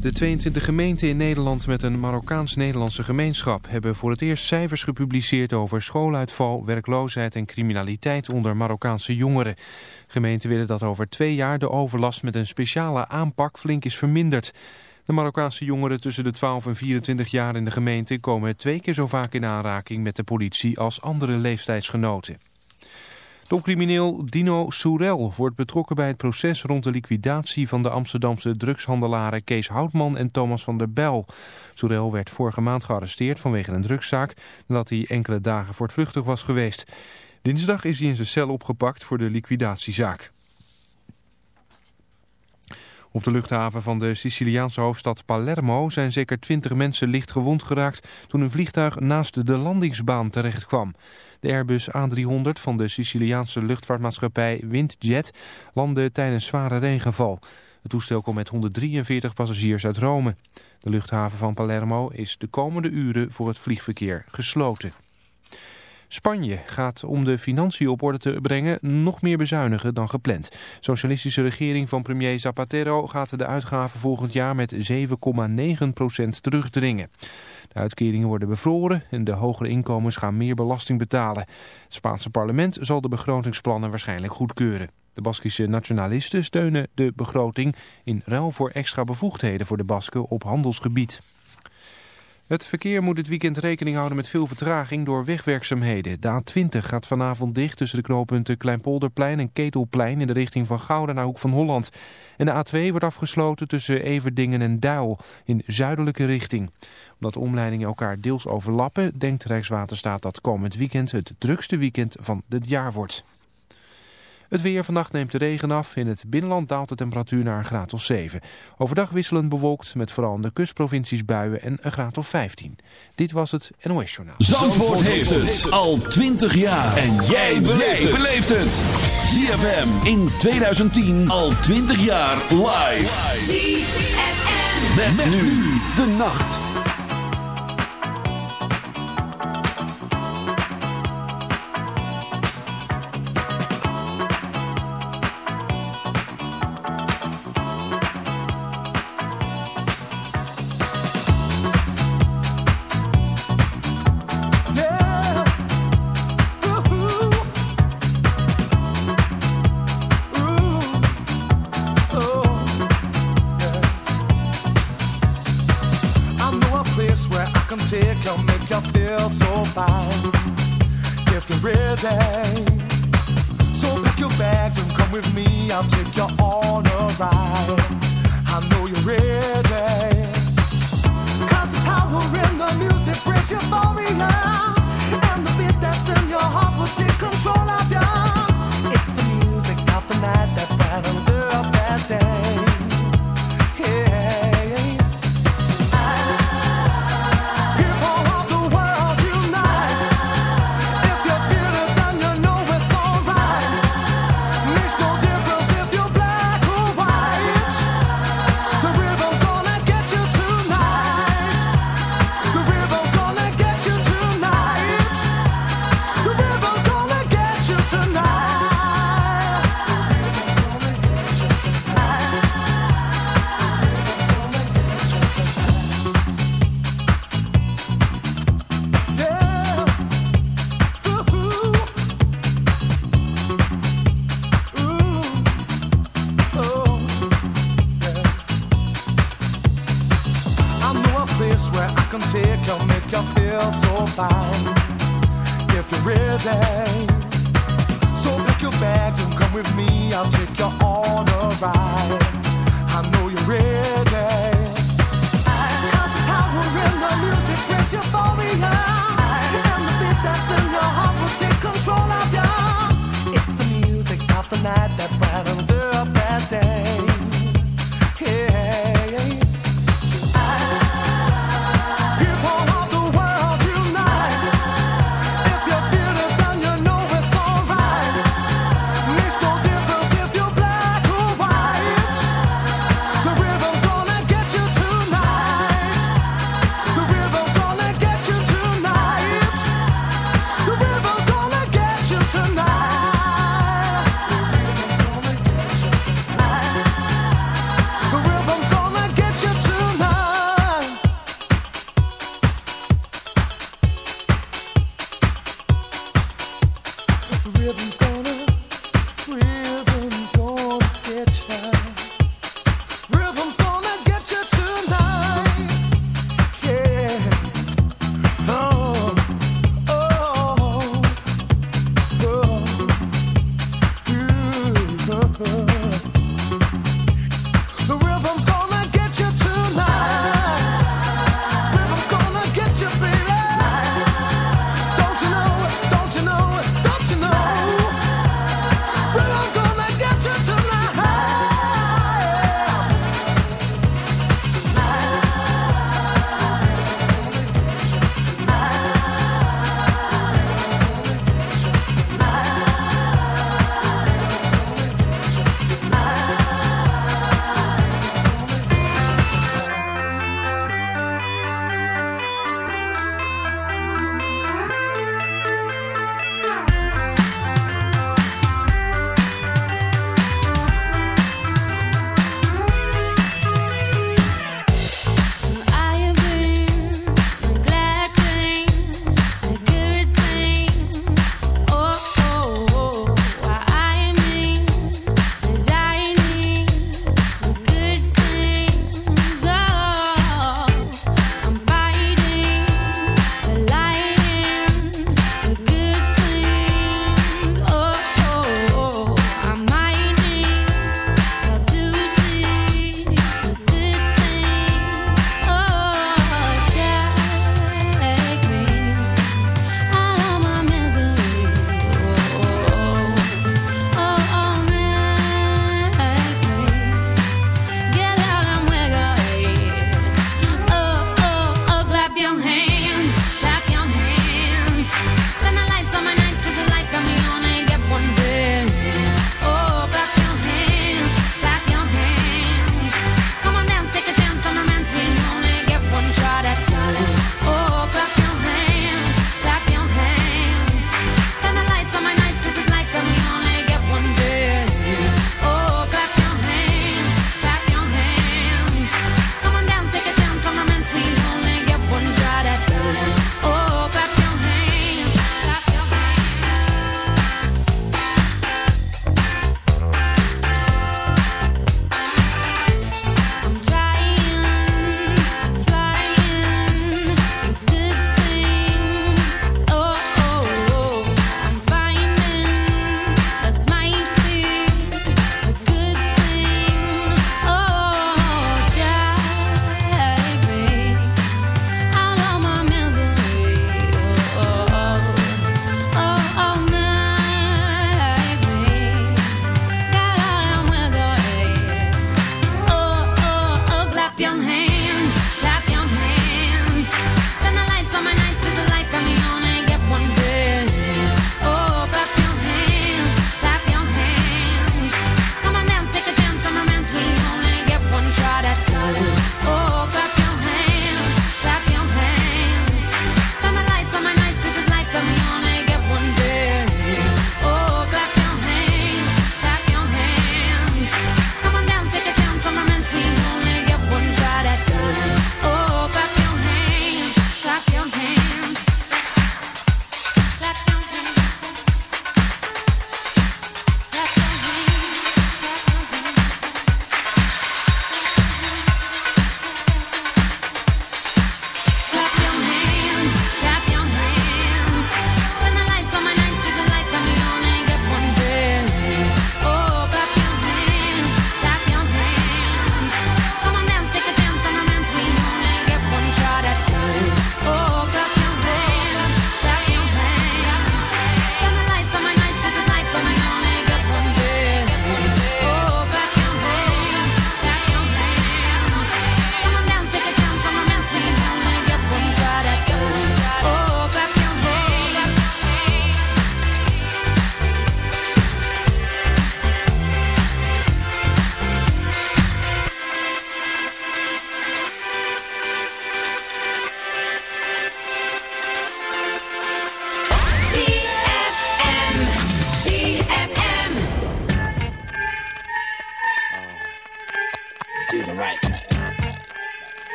De 22 gemeenten in Nederland met een Marokkaans-Nederlandse gemeenschap... hebben voor het eerst cijfers gepubliceerd over schooluitval, werkloosheid en criminaliteit onder Marokkaanse jongeren. Gemeenten willen dat over twee jaar de overlast met een speciale aanpak flink is verminderd. De Marokkaanse jongeren tussen de 12 en 24 jaar in de gemeente komen twee keer zo vaak in aanraking met de politie als andere leeftijdsgenoten. Topcrimineel Dino Soerel wordt betrokken bij het proces rond de liquidatie van de Amsterdamse drugshandelaren Kees Houtman en Thomas van der Bijl. Soerel werd vorige maand gearresteerd vanwege een drugszaak nadat hij enkele dagen voortvluchtig was geweest. Dinsdag is hij in zijn cel opgepakt voor de liquidatiezaak. Op de luchthaven van de Siciliaanse hoofdstad Palermo zijn zeker 20 mensen licht gewond geraakt toen een vliegtuig naast de landingsbaan terecht kwam. De Airbus A300 van de Siciliaanse luchtvaartmaatschappij Windjet landde tijdens zware regenval. Het toestel kwam met 143 passagiers uit Rome. De luchthaven van Palermo is de komende uren voor het vliegverkeer gesloten. Spanje gaat om de financiën op orde te brengen nog meer bezuinigen dan gepland. Socialistische regering van premier Zapatero gaat de uitgaven volgend jaar met 7,9% terugdringen. De uitkeringen worden bevroren en de hogere inkomens gaan meer belasting betalen. Het Spaanse parlement zal de begrotingsplannen waarschijnlijk goedkeuren. De Baskische nationalisten steunen de begroting in ruil voor extra bevoegdheden voor de Basken op handelsgebied. Het verkeer moet dit weekend rekening houden met veel vertraging door wegwerkzaamheden. De A20 gaat vanavond dicht tussen de knooppunten Kleinpolderplein en Ketelplein in de richting van Gouda naar Hoek van Holland. En de A2 wordt afgesloten tussen Everdingen en Duil in zuidelijke richting. Omdat de omleidingen elkaar deels overlappen, denkt Rijkswaterstaat dat komend weekend het drukste weekend van het jaar wordt. Het weer vannacht neemt de regen af. In het binnenland daalt de temperatuur naar een graad of 7. Overdag wisselend bewolkt met vooral in de kustprovincies buien en een graad of 15. Dit was het NOS Journaal. Zandvoort, heeft het al 20 jaar. En jij beleeft het. ZFM in 2010 al 20 jaar live. ZFM. Met, nu de nacht.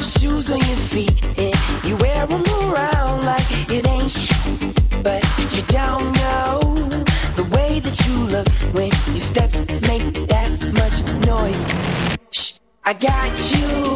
Shoes on your feet, and you wear them around like it ain't sh- But you don't know the way that you look when your steps make that much noise. Shh, I got you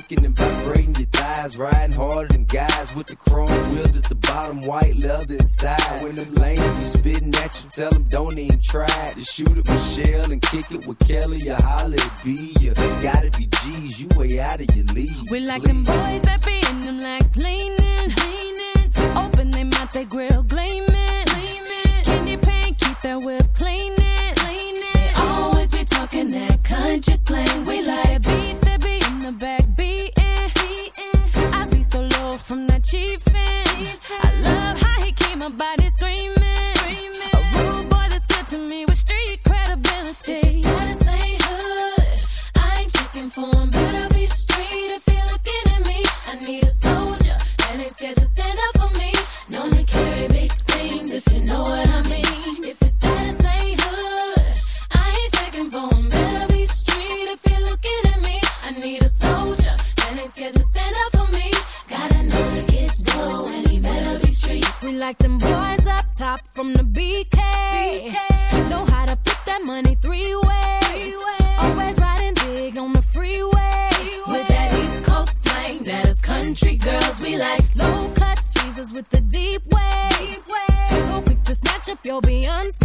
sounds top from the BK. BK. Know how to flip that money three ways. Three ways. Always riding big on the freeway. With that East Coast slang that us country girls we like. Low cut teasers with the deep waves. Deep waves. So quick to snatch up your Beyonce.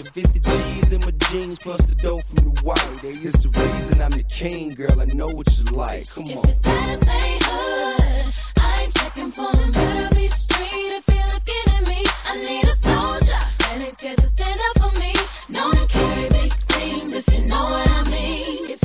Attraction. 50 G's in my jeans plus the dough from the white. Hey, it's the reason I'm the king, girl. I know what you like. Come If on. it's status ain't hood, I ain't checking for 'em. Better be street if you're looking at me. I need a soldier that ain't scared to stand up for me. Known to carry big things if you know what I mean. If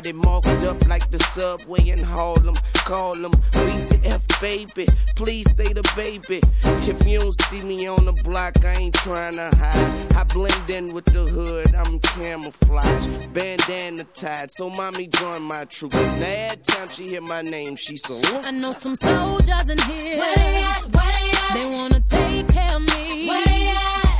sergeant, body marked up like the subway in Harlem. Call him Weezy F baby. Please say the baby. If you don't see me on the block, I ain't trying to hide. I blend in with the hood, I'm camouflage. Bandana tied, so mommy join my troop. Now every time she hear my name, she so. I know some soldiers in here. Where they at? Where they at? They wanna take care of me. Where they at?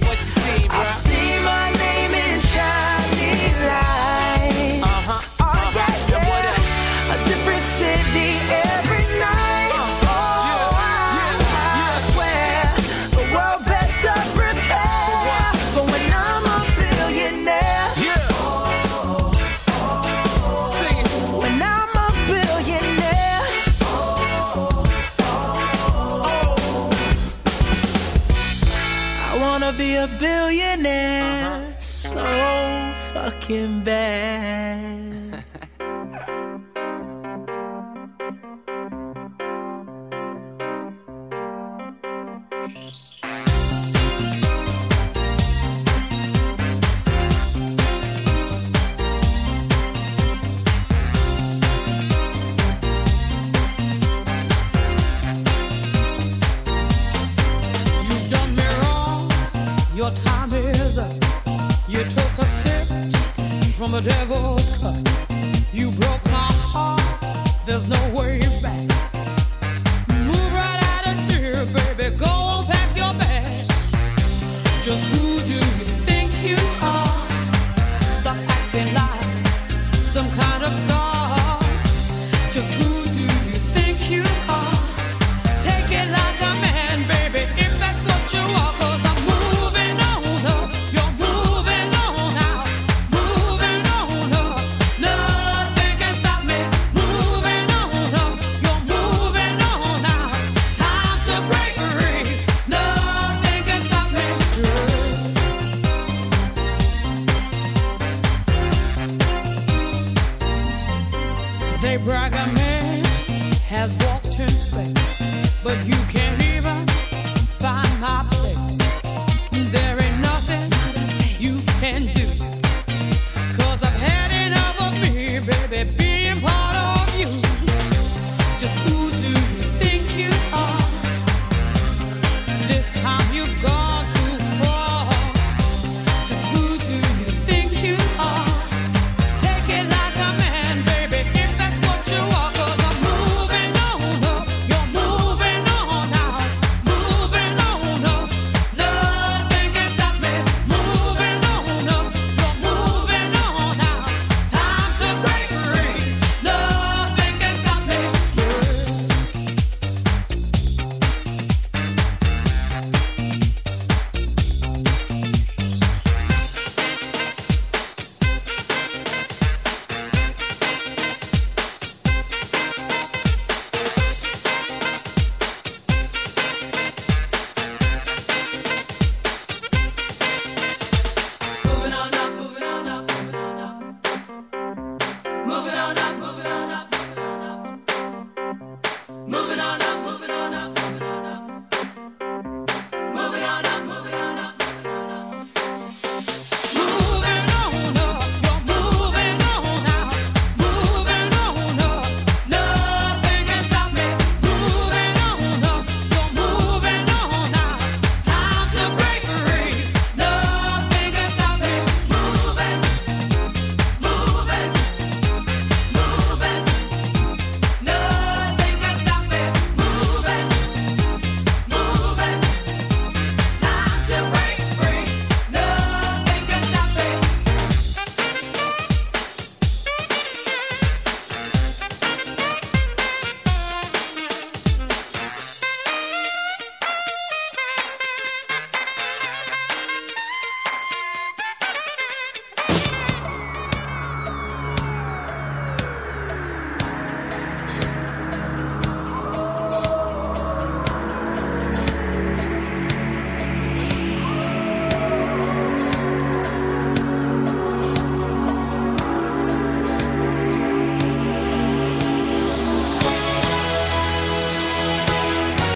fucking bad.